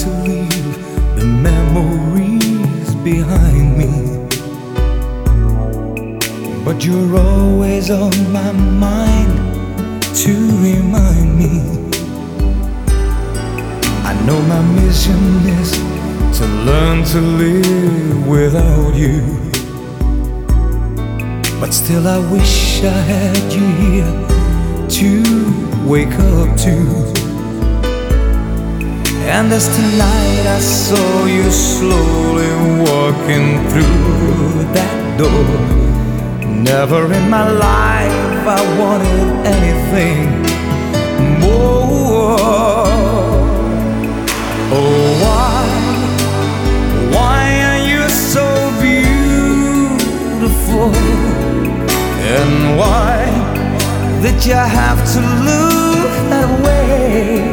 to leave the memories behind me. But you're always on my mind to remind me. I know my mission is to learn to live without you. But still, I wish I had you here to wake up to. And as tonight I saw you slowly walking through that door. Never in my life I wanted anything more. Oh, why, why are you so beautiful? And why did you have to look that way?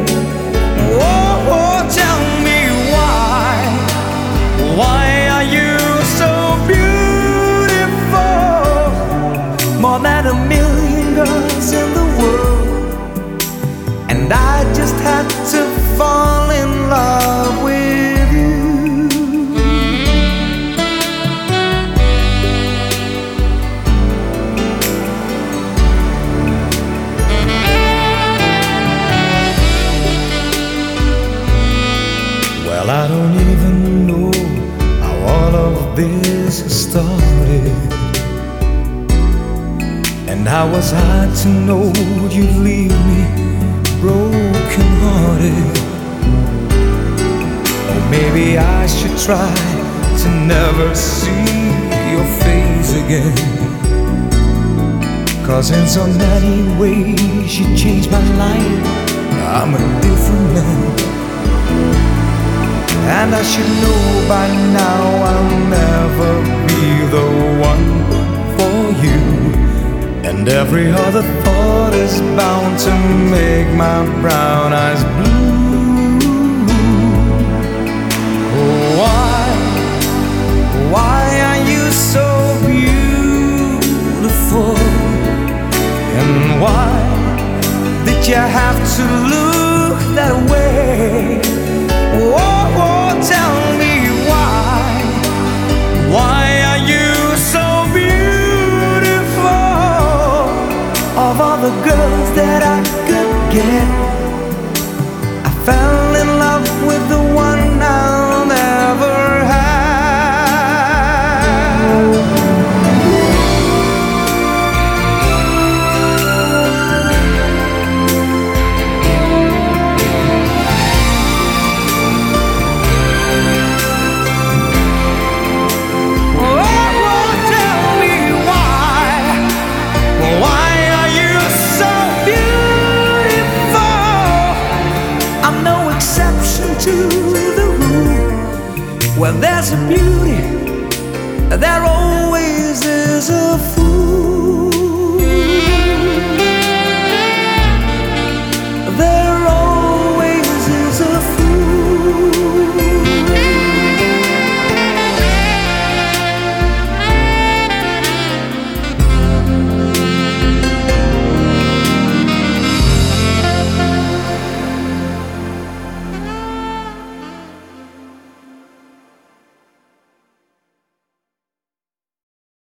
Million girls in the world. And I just had to fall in love with you. Well, I don't even know how all of this started. And how was I to know you'd leave me broken hearted? Or maybe I should try to never see your face again. Cause in so many ways you changed my life. I'm a different man. And I should know by now I'll And every other thought is bound to make my brown eyes blue. Why, why are you so beautiful? And why did you have to look that way? Oh, the girls that I could get, there's a beauty, there always is a